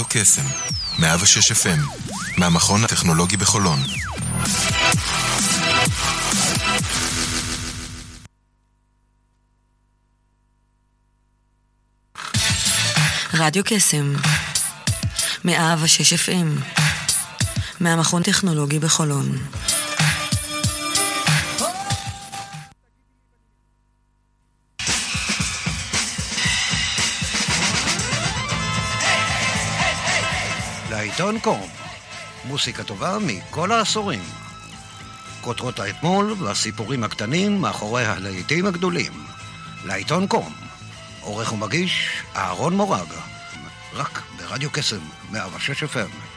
רדיו קסם, 106 FM, מהמכון הטכנולוגי בחולון. רדיו קסם, 106 FM, מהמכון טכנולוגי בחולון. לעיתון קום, מוסיקה טובה מכל העשורים. כותרות האתמול והסיפורים הקטנים מאחורי הלהיטים הגדולים. לעיתון קום, עורך ומגיש אהרון מורג, רק ברדיו קסם, 106 FM.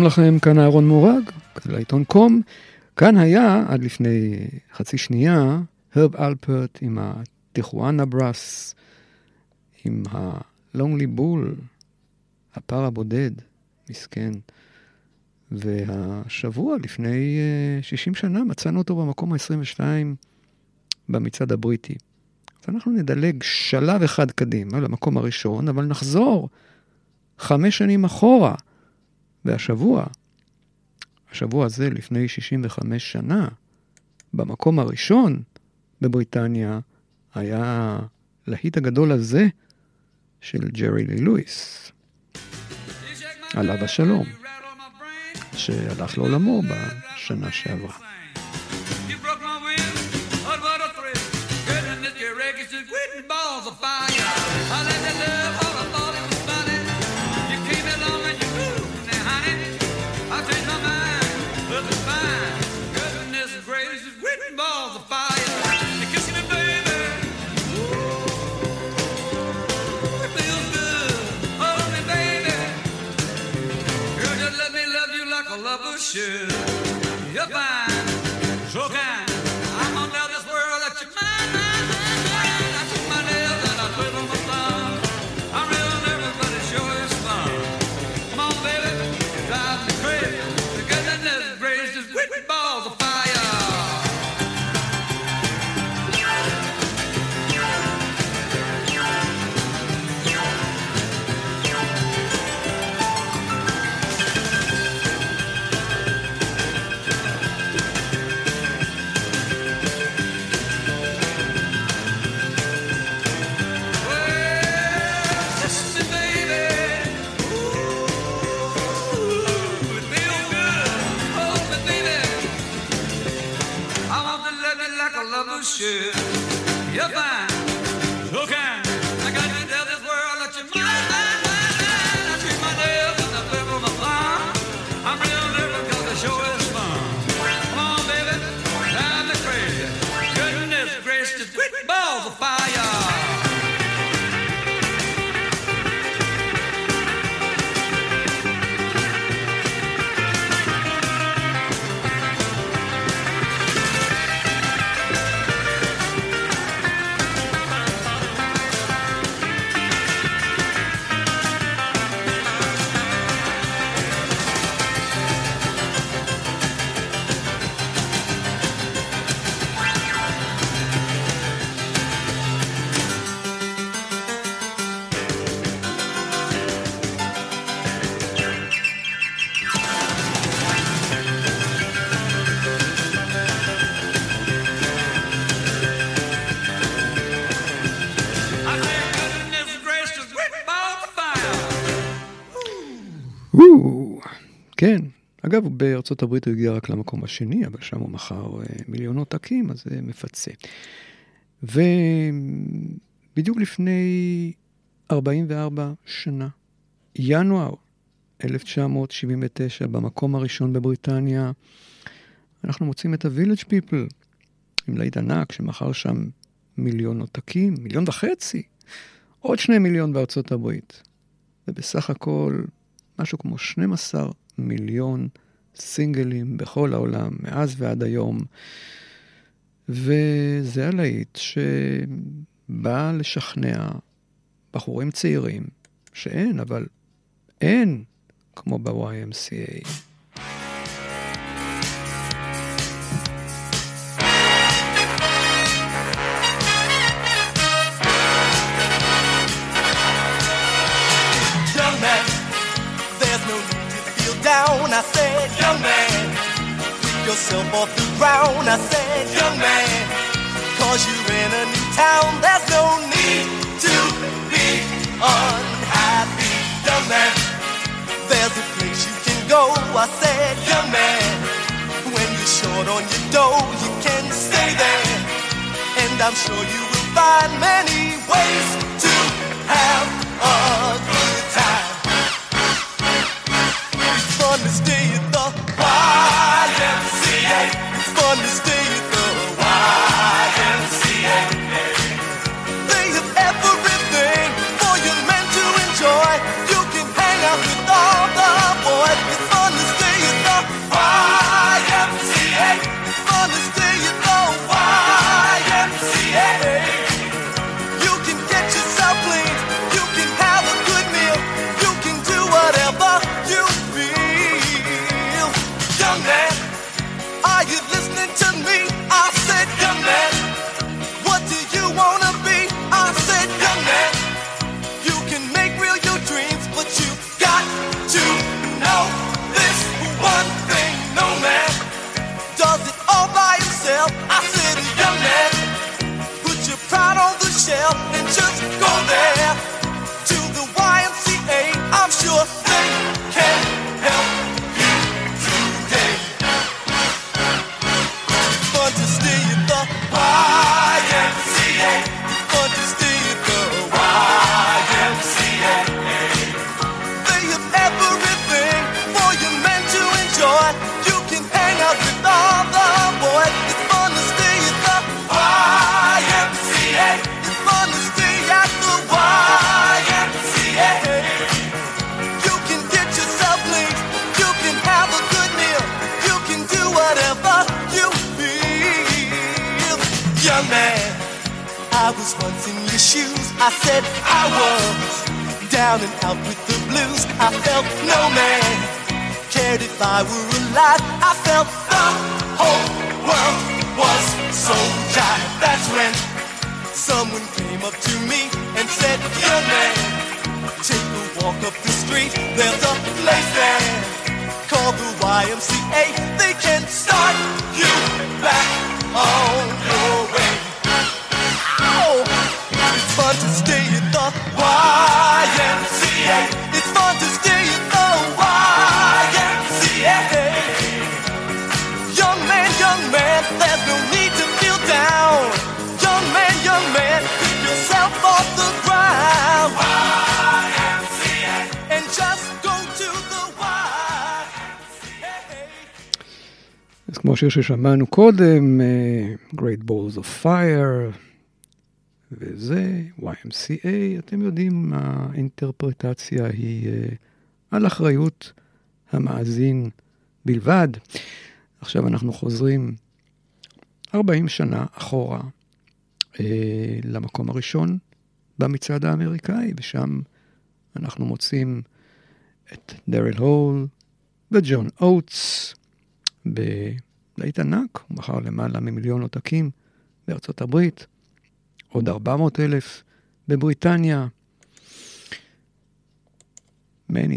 שלום לכם, כאן אהרון מורג, לעיתון קום. כאן היה, עד לפני חצי שנייה, הרב אלפרט עם הטיחואנה ברס, עם הלונגלי בול, הפר הבודד, מסכן. והשבוע, לפני 60 אה, שנה, מצאנו אותו במקום ה-22 במצעד הבריטי. אז אנחנו נדלג שלב אחד קדימה למקום הראשון, אבל נחזור חמש שנים אחורה. והשבוע, השבוע הזה לפני 65 שנה, במקום הראשון בבריטניה, היה להיט הגדול הזה של ג'רי לי לואיס, עליו השלום, שהלך לעולמו בשנה שעברה. should. Goodbye. אגב, בארצות הברית הוא הגיע רק למקום השני, אבל שם הוא מכר אה, מיליונות עקים, אז זה מפצה. ובדיוק לפני 44 שנה, ינואר 1979, במקום הראשון בבריטניה, אנחנו מוצאים את ה-Village People, עם להיט ענק שמכר שם מיליון עותקים, מיליון וחצי, עוד שני מיליון בארצות הברית. ובסך הכל משהו כמו 12 מיליון סינגלים בכל העולם, מאז ועד היום. וזה הלהיט שבא לשכנע בחורים צעירים שאין, אבל אין כמו ב-YMCA. Yourself off the ground. I said, young man, cause you're in a new town. There's no need to be unhappy, young man. There's a place you can go. I said, young man, when you're short on your dough, you can stay there. And I'm sure you will find many ways to have a good time fun to stay at the understand. yourself and just go there. I said I was down and out with the blues. I felt no man cared if I were alive. I felt the whole world was so jive. That's when someone came up to me and said, Young man, take a walk up the street. There's a place there called the YMCA. They can start you back on your. it's fun to stay at the YMCA. It's fun to stay at the YMCA. Young man, young man, there's no need to feel down. Young man, young man, pick yourself off the ground. YMCA. And just go to the YMCA. אז כמו השיר ששמענו קודם, uh, Great Balls of Fire, וזה YMCA, אתם יודעים, האינטרפרטציה היא uh, על אחריות המאזין בלבד. עכשיו אנחנו חוזרים 40 שנה אחורה uh, למקום הראשון במצעד האמריקאי, ושם אנחנו מוצאים את דריל הול וג'ון אוטס בלהיט ענק, הוא מכר למעלה ממיליון עותקים בארצות הברית, עוד 400 אלף בבריטניה. Man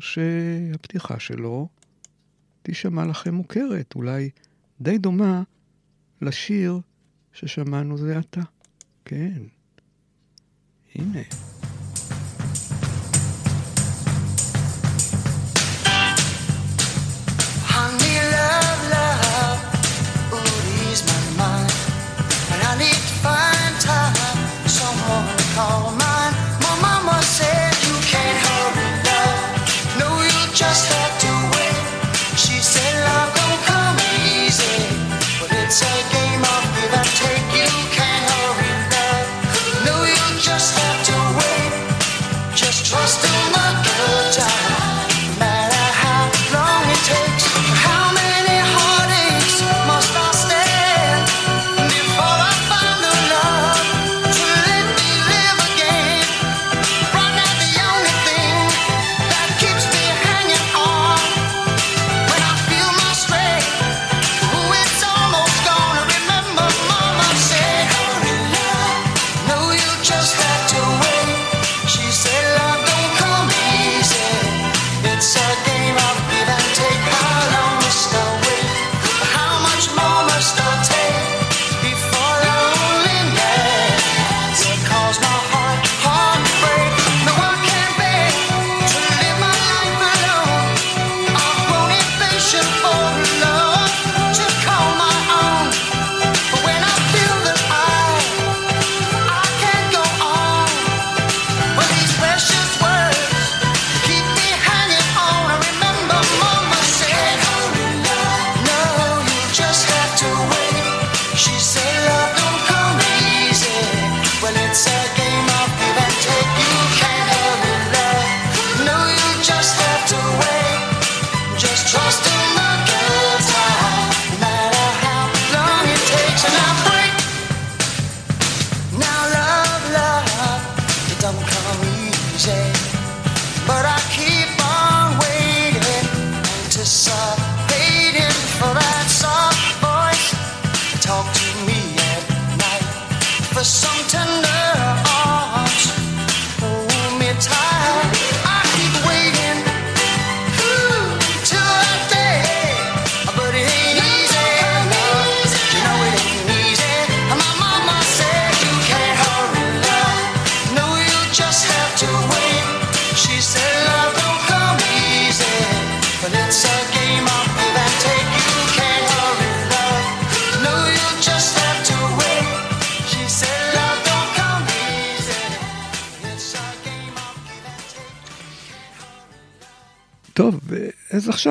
שהפתיחה שלו תישמע לכם מוכרת, אולי די דומה לשיר ששמענו זה עתה. כן. הנה. אז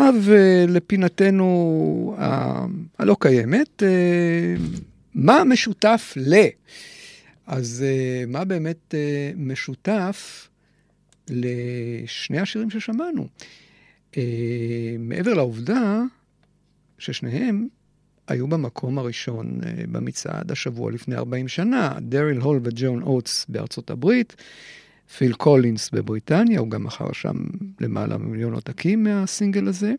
עכשיו אה, לפינתנו הלא קיימת, אה, מה משותף ל? אז אה, מה באמת משותף לשני השירים ששמענו? מעבר לעובדה ששניהם היו במקום הראשון במצעד השבוע לפני 40 שנה, דריל הול וג'ון אוטס בארצות הברית, פיל קולינס בבריטניה, הוא גם מכר שם למעלה ממיליון עותקים מהסינגל הזה.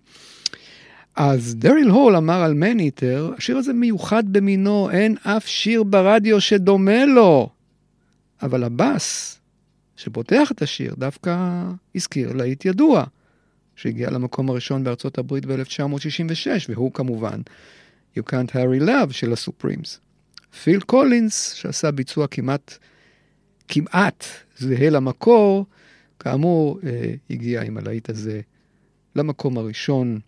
אז דריל הול אמר על Maneater, השיר הזה מיוחד במינו, אין אף שיר ברדיו שדומה לו. אבל הבאס שפותח את השיר דווקא הזכיר להיט ידוע, שהגיע למקום הראשון בארצות הברית ב-1966, והוא כמובן You Can't Hurry Love של הסופרימס. פיל קולינס, שעשה ביצוע כמעט, כמעט זהה למקור, כאמור, אה, הגיע עם הלהיט הזה למקום הראשון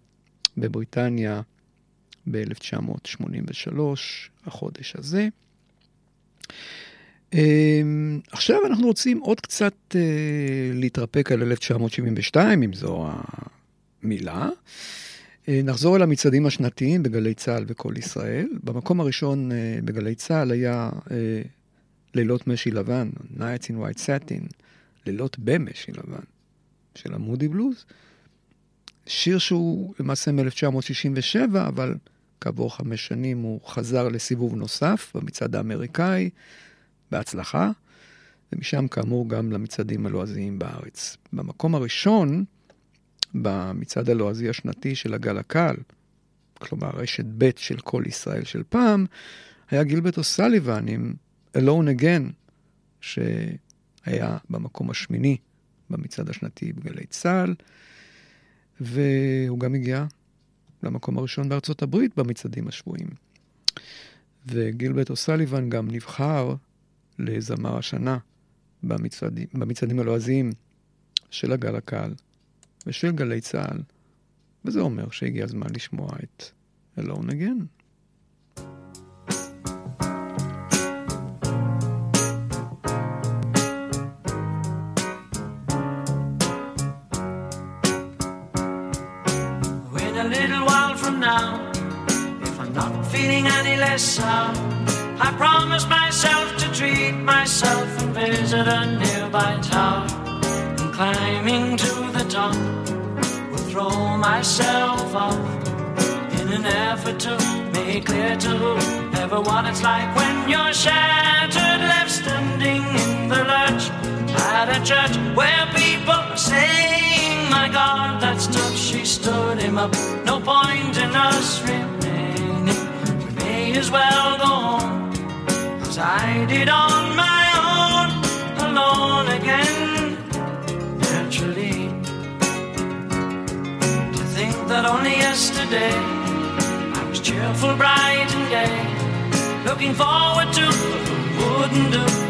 בבריטניה ב-1983, החודש הזה. אה, עכשיו אנחנו רוצים עוד קצת אה, להתרפק על 1972, אם זו המילה. נחזור אל המצעדים השנתיים בגלי צה"ל וכל ישראל. במקום הראשון בגלי צה"ל היה לילות משי לבן, Nights in White Satin, לילות במשי לבן, של המודי בלוז. שיר שהוא למעשה מ-1967, אבל כעבור חמש שנים הוא חזר לסיבוב נוסף במצעד האמריקאי, בהצלחה, ומשם כאמור גם למצעדים הלועזיים בארץ. במקום הראשון, במצעד הלועזי השנתי של הגל הקל, כלומר רשת ב' של כל ישראל של פעם, היה גילבט אוסליבן עם Alone Again, שהיה במקום השמיני במצעד השנתי בגלי צה"ל, והוא גם הגיע למקום הראשון בארצות הברית במצעדים השבועיים. וגילברט אוסליבן גם נבחר לזמר השנה במצעדים, במצעדים הלועזיים של הגל הקהל ושל גלי צה"ל, וזה אומר שהגיע הזמן לשמוע את Alone Again. Now. If I'm not feeling any less sound, I promise myself to treat myself and visit a nearby tower. And climbing to the top, will throw myself off in an effort to make clear to what it's like when you're shattered, left standing in the lurch at a church where people saying, My God, that's tough. She stood him up. No point in us remaining. We may as well go on, as I did on my own, alone again. Naturally, to think that only yesterday I was cheerful, bright, and gay, looking forward to what wouldn't do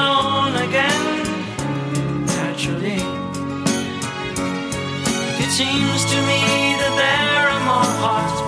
alone again. Naturally, it seems to me that there are more hearts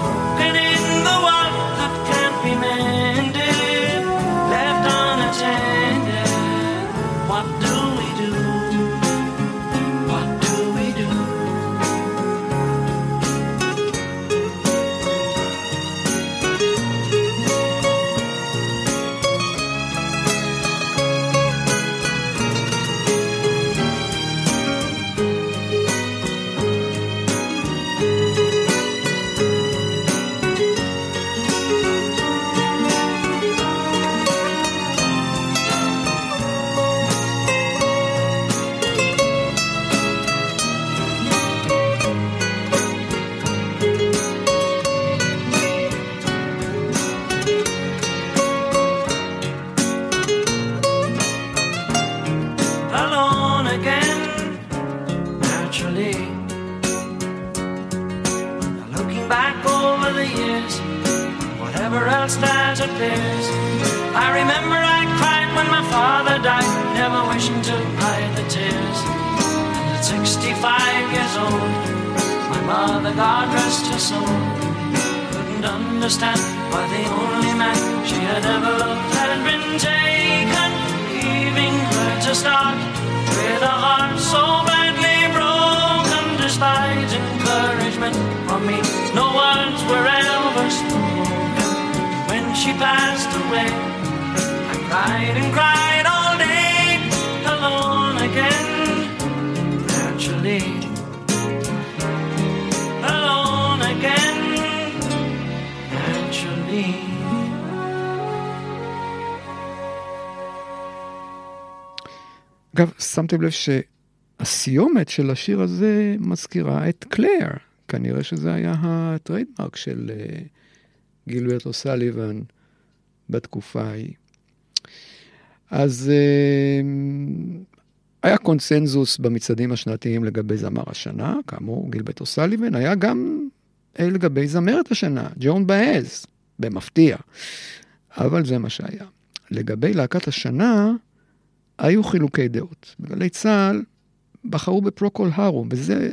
שמתם לב שהסיומת של השיר הזה מזכירה את קלייר. כנראה שזה היה ה trademark של אה, גילברט אוסליבן בתקופה ההיא. אז אה, היה קונסנזוס במצעדים השנתיים לגבי זמר השנה, כאמור, גילברט אוסליבן, היה גם אה, לגבי זמרת השנה, ג'ואן באאז, במפתיע. אבל זה מה שהיה. לגבי להקת השנה, היו חילוקי דעות. בגלי צה"ל בחרו בפרוקול הרום, וזה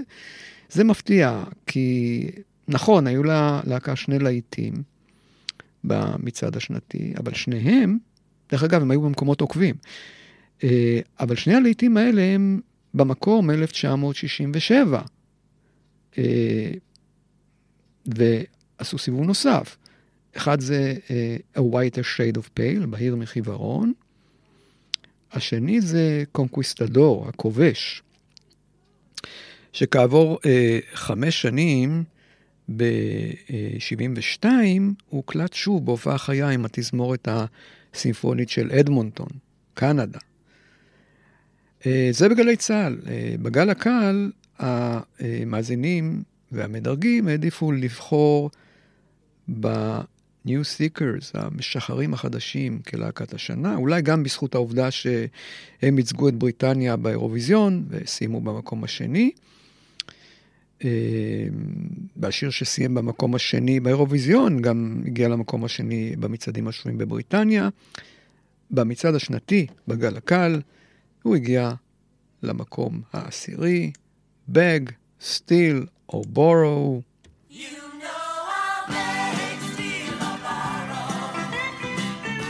זה מפתיע, כי נכון, היו לה להקה שני להיטים במצעד השנתי, אבל שניהם, דרך אגב, הם היו במקומות עוקבים. אה, אבל שני הלהיטים האלה הם במקור מ-1967. אה, ועשו סיבוב נוסף. אחד זה uh, A Whiter Shade of Pale, בהיר מחיוורון. השני זה קונקוויסטדור, הכובש, שכעבור אה, חמש שנים, ב-72, הוא הוקלט שוב בהופעה חיה עם התזמורת הסימפונית של אדמונטון, קנדה. אה, זה בגלי צה"ל. אה, בגל הקל, המאזינים והמדרגים העדיפו לבחור ב-New Seekers, המשחרים החדשים כלהקת השנה, אולי גם בזכות העובדה שהם ייצגו את בריטניה באירוויזיון וסיימו במקום השני. אה, בשיר שסיים במקום השני באירוויזיון, גם הגיע למקום השני במצעדים השונים בבריטניה. במצעד השנתי, בגל הקל, הוא הגיע למקום העשירי, beg, steal or borrow.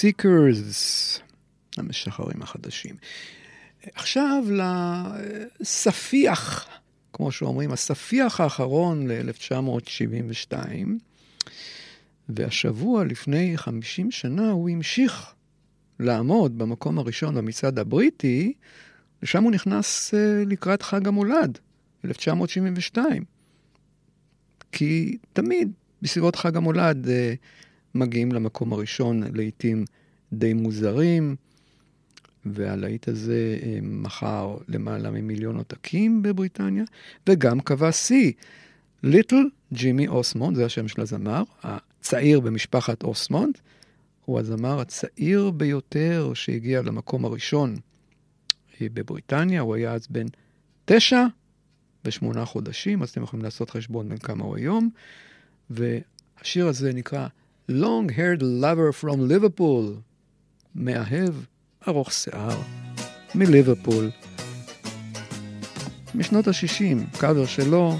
Seekers, המשחררים החדשים. עכשיו לספיח, כמו שאומרים, הספיח האחרון ל-1972, והשבוע לפני 50 שנה הוא המשיך לעמוד במקום הראשון במצעד הבריטי, ושם הוא נכנס אה, לקראת חג המולד, 1972. כי תמיד בסביבות חג המולד אה, מגיעים למקום הראשון להיטים די מוזרים, והלהיט הזה אה, מכר למעלה ממיליון עותקים בבריטניה, וגם קבע שיא. ליטל ג'ימי אוסמונד, זה השם של הזמר, הצעיר במשפחת אוסמונד, הוא הזמר הצעיר ביותר שהגיע למקום הראשון אה, בבריטניה, הוא היה אז בן תשע ושמונה חודשים, אז אתם יכולים לעשות חשבון בין כמה הוא היום, והשיר הזה נקרא long haired lover from ליברפול, מאהב ארוך שיער מליברפול. משנות ה-60, קאבר שלו,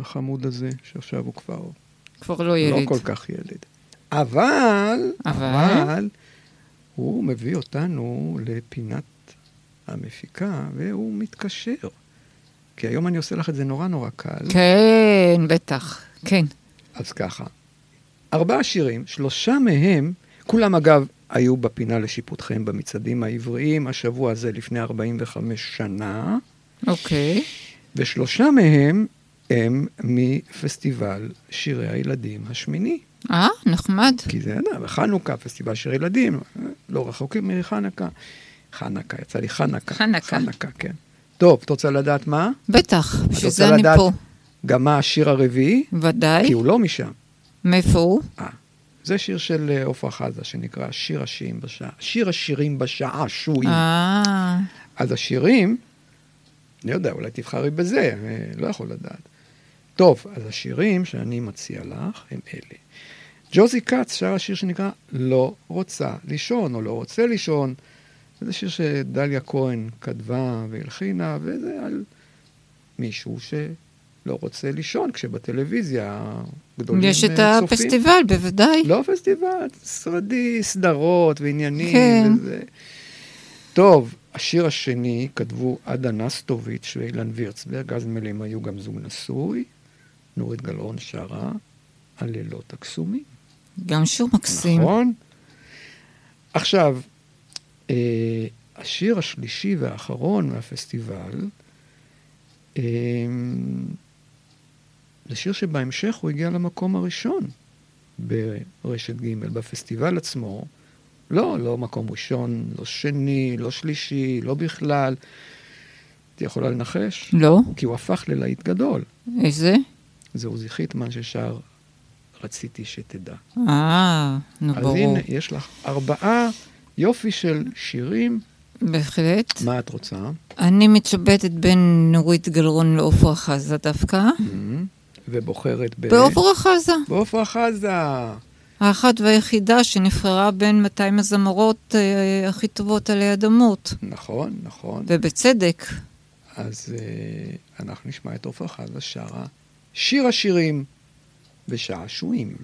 החמוד הזה, שעכשיו הוא כבר כבר לא ילד. לא כל כך ילד. אבל, אבל? אבל, הוא מביא אותנו לפינת המפיקה, והוא מתקשר. כי היום אני עושה לך את זה נורא נורא קל. כן, בטח. כן. אז ככה, ארבעה שירים, שלושה מהם, כולם אגב היו בפינה לשיפוטכם במצעדים העבריים, השבוע הזה לפני 45 שנה, אוקיי. ושלושה מהם הם מפסטיבל שירי הילדים השמיני. אה, נחמד. כי זה, יודע, בחנוכה, פסטיבל שירי ילדים, לא רחוקים מחנוכה. חנוכה, יצא לי חנוכה. חנוכה. חנוכה, כן. טוב, את רוצה לדעת מה? בטח, את בשביל רוצה זה אני לדעת פה. גם מה השיר הרביעי? ודאי. כי הוא לא משם. מאיפה הוא? אה, זה שיר של אה, עפרה חזה, שנקרא שיר השירים בשעה, שיר השירים בשעשועים. אה, אז השירים, אני יודע, אולי תבחרי בזה, אני לא יכול לדעת. טוב, אז השירים שאני מציע לך הם אלה. ג'וזי כץ שר השיר שנקרא לא רוצה לישון, או לא רוצה לישון. זה שיר שדליה כהן כתבה והלחינה, וזה על מישהו שלא רוצה לישון, כשבטלוויזיה הגדולים יש את אה, צופים. הפסטיבל, בוודאי. לא פסטיבל, סרדי, סדרות ועניינים. כן. וזה. טוב, השיר השני כתבו עדה נסטוביץ' ואילן וירצברג, אז הם היו גם זוג נשוי. נורית גלאון שרה הלילות הקסומים. גם שיר מקסים. נכון? עכשיו, אה, השיר השלישי והאחרון מהפסטיבל, אה, זה שיר שבהמשך הוא הגיע למקום הראשון ברשת ג' בפסטיבל עצמו. לא, לא מקום ראשון, לא שני, לא שלישי, לא בכלל. את יכולה לנחש? לא? כי הוא הפך ללהיט גדול. איזה? זה עוזי חיטמן ששר רציתי שתדע. אה, נו אז ברור. הנה, יש לך ארבעה יופי של שירים. בהחלט. מה את רוצה? אני מתלבטת בין נורית גלרון לעופרה חזה דווקא. ובוחרת ב... בעופרה חזה. בעופרה חזה. האחת והיחידה שנבחרה בין 200 הזמרות אה, הכי טובות עלי אדמות. נכון, נכון. ובצדק. אז אה, אנחנו נשמע את עופרה חזה שרה שיר השירים ושעשועים.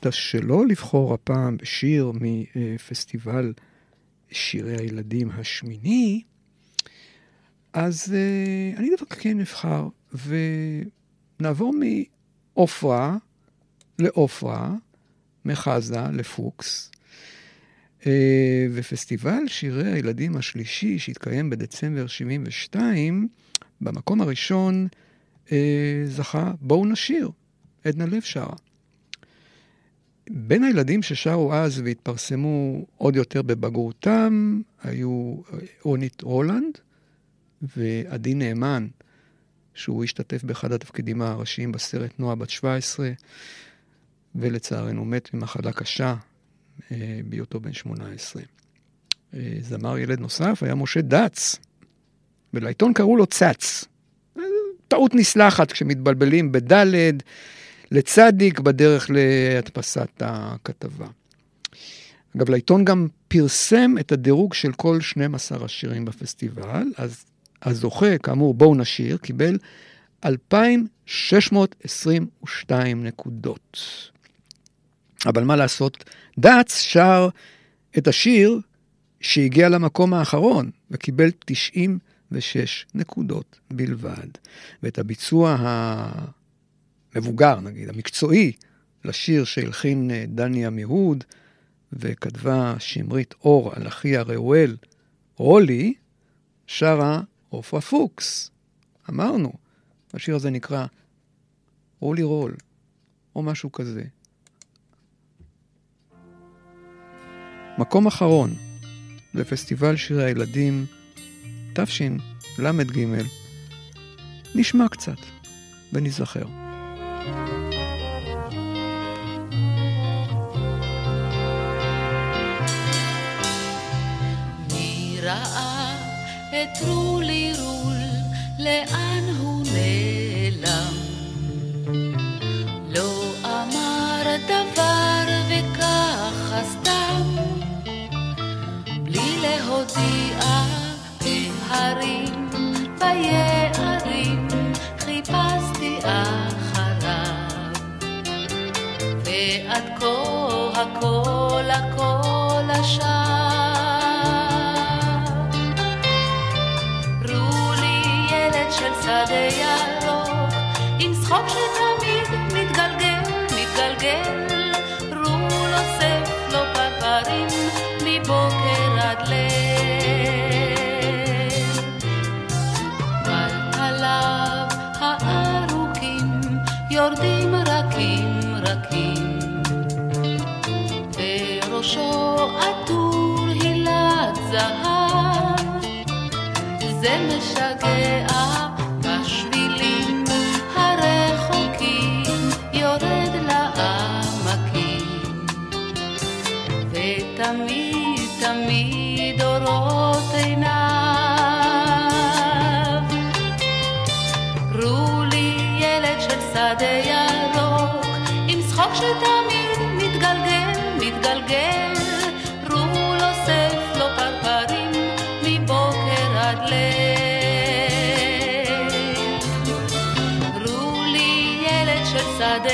החליטה שלא לבחור הפעם בשיר מפסטיבל שירי הילדים השמיני, אז uh, אני דווקא כן אבחר, ונעבור מעופרה לעופרה, מחזה לפוקס, uh, ופסטיבל שירי הילדים השלישי שהתקיים בדצמבר 72, במקום הראשון uh, זכה בואו נשיר, עדנה לב שרה. בין הילדים ששרו אז והתפרסמו עוד יותר בבגרותם, היו רונית רולנד ועדי נאמן, שהוא השתתף באחד התפקידים הראשיים בסרט נועה בת 17, ולצערנו מת ממחלה קשה אה, בהיותו בן 18. אה, זמר ילד נוסף היה משה דץ, ולעיתון קראו לו צץ. אה, טעות נסלחת כשמתבלבלים בדלת. לצדיק בדרך להדפסת הכתבה. אגב, לעיתון גם פרסם את הדירוג של כל 12 השירים בפסטיבל, אז הזוכה, כאמור, בואו נשיר, קיבל 2,622 נקודות. אבל מה לעשות, דאץ שר את השיר שהגיע למקום האחרון וקיבל 96 נקודות בלבד. ואת הביצוע ה... מבוגר נגיד, המקצועי, לשיר שהלחין אה, דני עמיהוד, וכתבה שמרית אור על אחיה ראואל, רולי, שרה עופרה פוקס. אמרנו, השיר הזה נקרא רולי רול, או משהו כזה. מקום אחרון בפסטיבל שירי הילדים, תשל"ג, נשמע קצת ונזכר. ראה את רולי רול, לאן הוא נעלם? לא אמר דבר וככה סתם, בלי להודיע בהרים, ביערים, ועד כה הכל הכל השב. רולי ילד של שדה ירוק, זה משגע ילד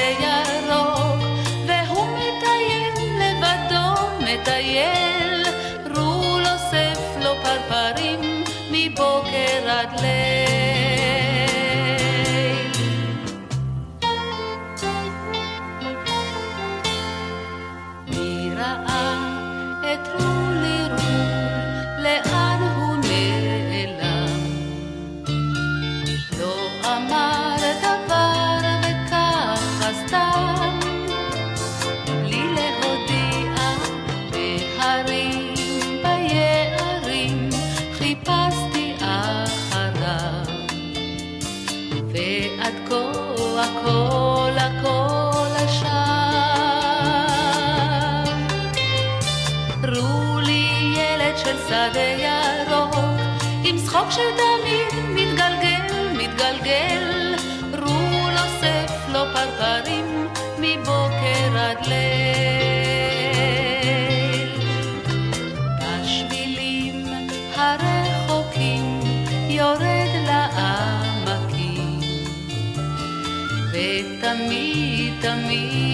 חוק שתמיד מתגלגל, מתגלגל, רול אוסף לו פרפרים מבוקר עד ליל. בשבילים הרחוקים יורד לעמקים, ותמיד תמיד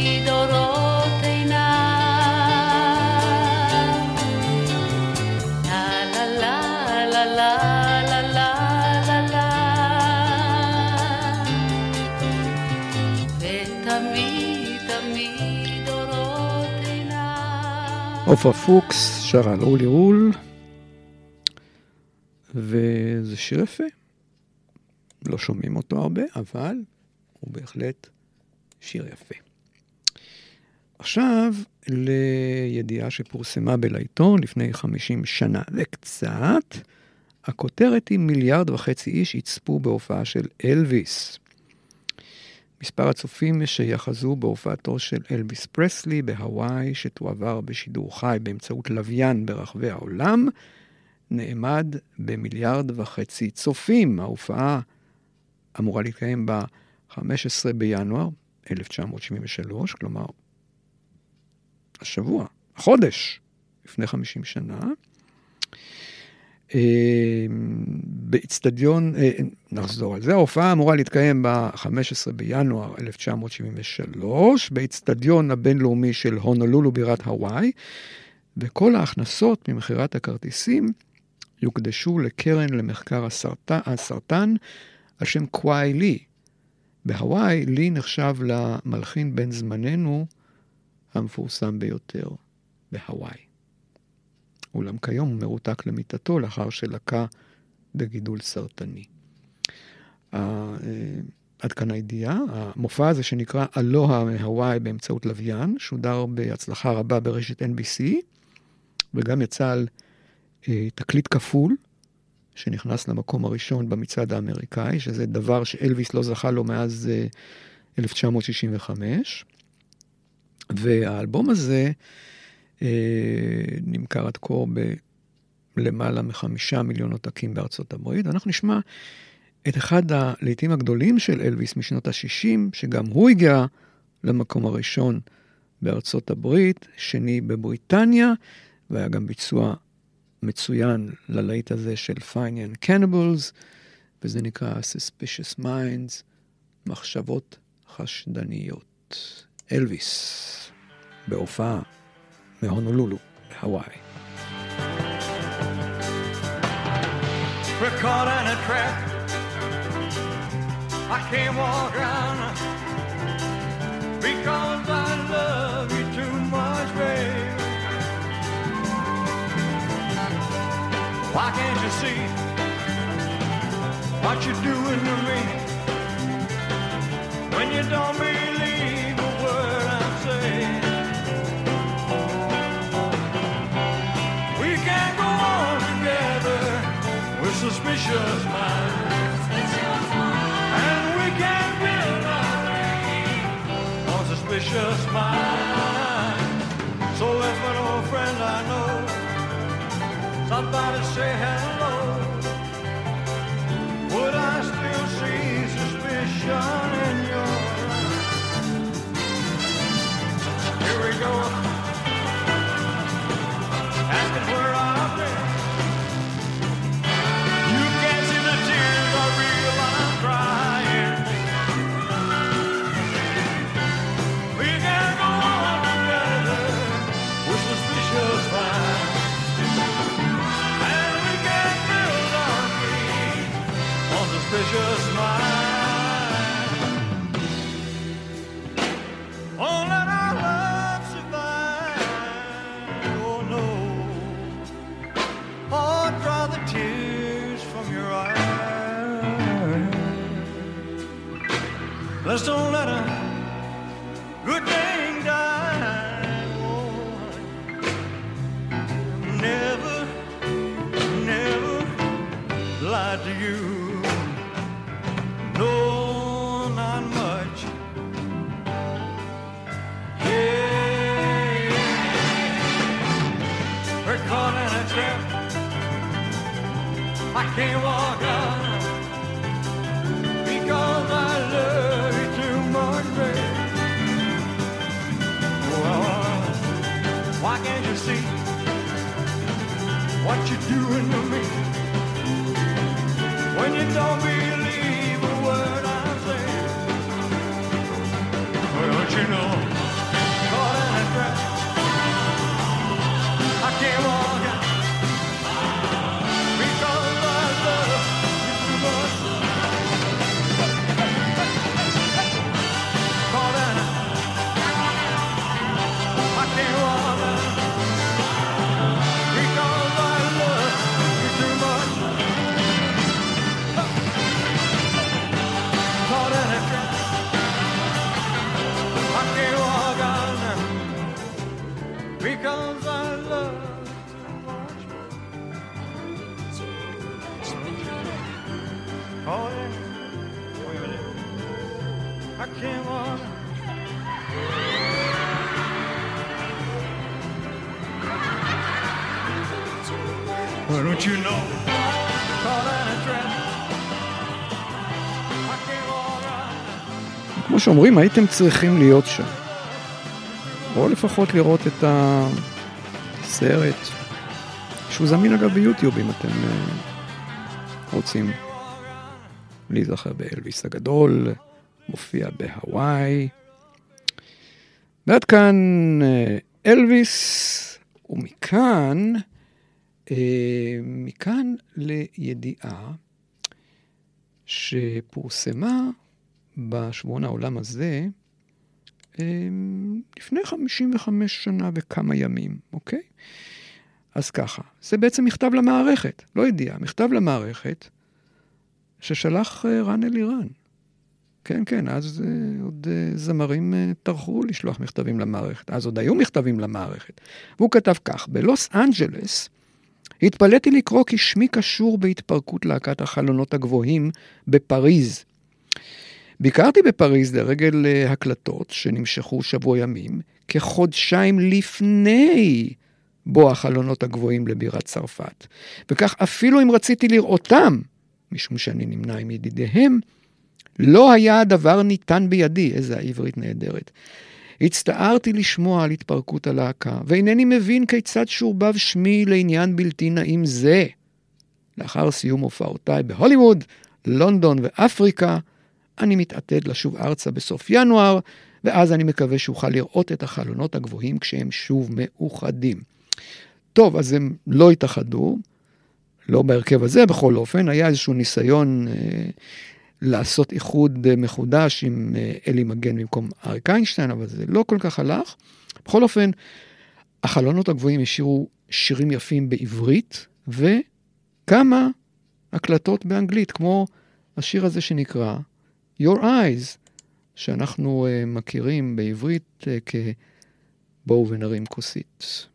עופרה פוקס שרה על רולי רול, וזה שיר יפה. לא שומעים אותו הרבה, אבל הוא בהחלט שיר יפה. עכשיו לידיעה שפורסמה בלעיתון לפני 50 שנה וקצת. הכותרת היא מיליארד וחצי איש יצפו בהופעה של אלוויס. מספר הצופים שיחזו בהופעתו של אלוויס פרסלי בהוואי, שתועבר בשידור חי באמצעות לוויין ברחבי העולם, נאמד במיליארד וחצי צופים. ההופעה אמורה להתקיים ב-15 בינואר 1973, כלומר, השבוע, החודש, לפני 50 שנה. אה, באיצטדיון, אה, נחזור על זה, ההופעה אמורה להתקיים ב-15 בינואר 1973, באיצטדיון הבינלאומי של הונולולו בירת הוואי, וכל ההכנסות ממכירת הכרטיסים יוקדשו לקרן למחקר הסרטן על שם קוואי לי. בהוואי, לי נחשב למלחין בן זמננו המפורסם ביותר בהוואי. אולם כיום הוא מרותק למיטתו לאחר שלקה בגידול סרטני. אה, עד כאן הידיעה. המופע הזה שנקרא אלוה מהוואי באמצעות לוויין, שודר בהצלחה רבה ברשת NBC, וגם יצא על אה, תקליט כפול, שנכנס למקום הראשון במצעד האמריקאי, שזה דבר שאלוויס לא זכה לו מאז 1965. והאלבום הזה אה, נמכר עד כה בלמעלה מחמישה מיליון עותקים בארצות הברית. אנחנו נשמע את אחד הלעיתים הגדולים של אלוויס משנות ה-60, שגם הוא הגיע למקום הראשון בארצות הברית, שני בבריטניה, והיה גם ביצוע מצוין ללהיט הזה של פייניאן קניבלס, וזה נקרא Suspicious Minds, מחשבות חשדניות. אלוויס, בהופעה מהונולולו, הוואי. We're caught in a trap. I can't walk around because I love you too much, babe. Why can't you see what you're doing to me when you don't believe Suspicious minds. So if an old friend I know somebody say hello. Would I still see suspicion in your eyes? Here we go. suspicious mind. morning. Wait a minute. I came on. Don't you know? כמו שאומרים, הייתם צריכים להיות שם. או לפחות לראות את הסרט, שהוא זמין אגב ביוטיוב אם אתם אה, רוצים. להיזכר באלוויס הגדול, מופיע בהוואי. ועד כאן אה, אלוויס, ומכאן, אה, מכאן לידיעה שפורסמה בשבועון העולם הזה אה, לפני 55 שנה וכמה ימים, אוקיי? אז ככה, זה בעצם מכתב למערכת, לא ידיעה, מכתב למערכת ששלח אה, רן אלירן. כן, כן, אז uh, עוד uh, זמרים טרחו לשלוח מכתבים למערכת, אז עוד היו מכתבים למערכת. והוא כתב כך, בלוס אנג'לס התפלאתי לקרוא כי שמי קשור בהתפרקות להקת החלונות הגבוהים בפריז. ביקרתי בפריז לרגל הקלטות שנמשכו שבוע ימים, כחודשיים לפני בוא החלונות הגבוהים לבירת צרפת. וכך אפילו אם רציתי לראותם, משום שאני נמנה עם ידידיהם, לא היה הדבר ניתן בידי, איזה העברית נהדרת. הצטערתי לשמוע על התפרקות הלהקה, ואינני מבין כיצד שורבב שמי לעניין בלתי נעים זה. לאחר סיום הופעותיי בהוליווד, לונדון ואפריקה, אני מתעתד לשוב ארצה בסוף ינואר, ואז אני מקווה שאוכל לראות את החלונות הגבוהים כשהם שוב מאוחדים. טוב, אז הם לא התאחדו, לא בהרכב הזה בכל אופן, היה איזשהו ניסיון אה, לעשות איחוד אה, מחודש עם אה, אלי מגן במקום אריק איינשטיין, אבל זה לא כל כך הלך. בכל אופן, החלונות הגבוהים השאירו שירים יפים בעברית, וכמה הקלטות באנגלית, כמו השיר הזה שנקרא Your Eyes, שאנחנו uh, מכירים בעברית uh, כבואו ונרים כוסית.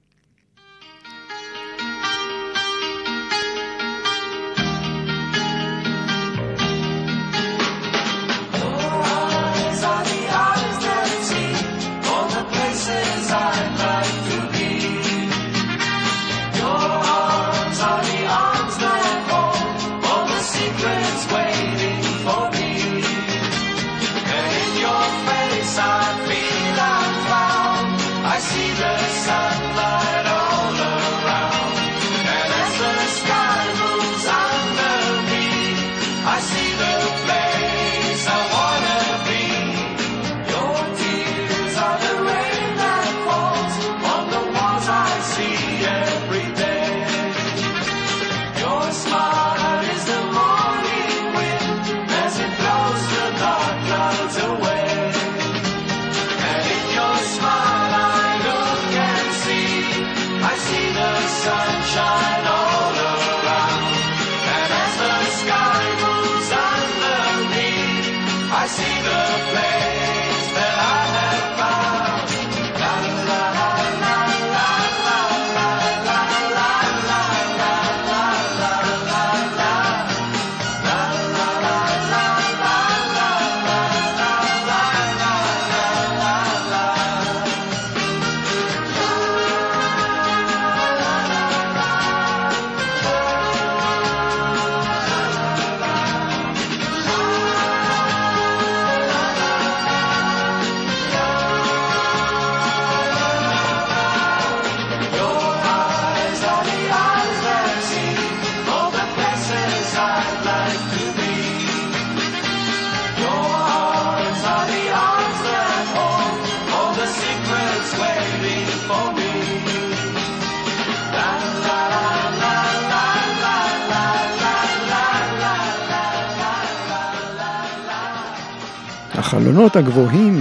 החלונות הגבוהים,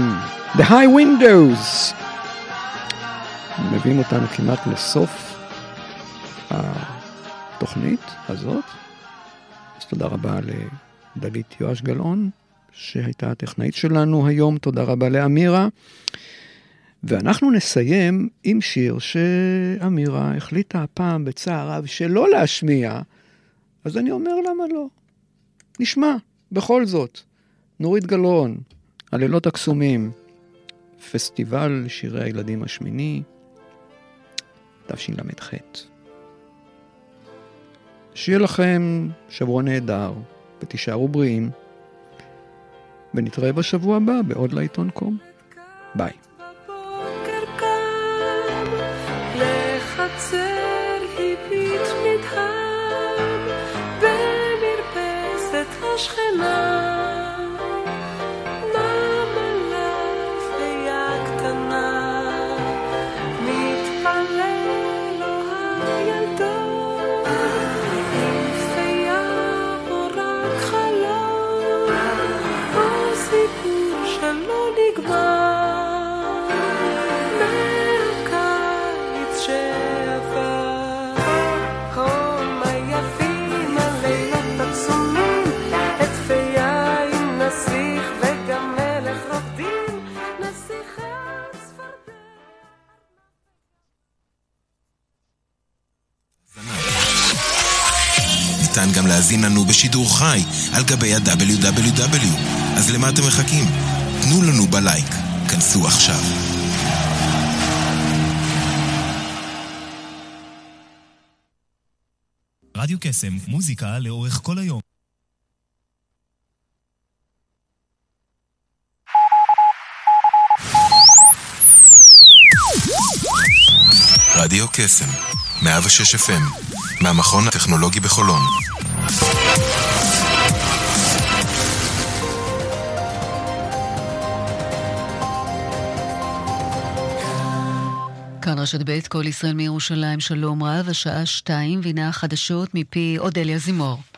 The High Windows, מביאים אותנו כמעט לסוף התוכנית הזאת. אז תודה רבה לדלית יואש גלאון, שהייתה הטכנאית שלנו היום, תודה רבה לאמירה. ואנחנו נסיים עם שיר שאמירה החליטה הפעם בצער רב שלא להשמיע, אז אני אומר למה לא. נשמע, בכל זאת. נורית גלאון, הלילות הקסומים, פסטיבל שירי הילדים השמיני, תשל"ח. שיהיה לכם שבוע נהדר, ותישארו בריאים, ונתראה בשבוע הבא בעוד לעיתון קום. ביי. להזין לנו בשידור חי על גבי ה-WW. אז למה אתם מחכים? תנו לנו בלייק. כנסו עכשיו. רדיו קסם, מוזיקה לאורך כל היום. רדיו קסם, 106 FM, מהמכון הטכנולוגי בחולון. כאן רשת ב' כל ישראל מירושלים, שלום רב, השעה שתיים, והנה החדשות מפי אודליה זימור.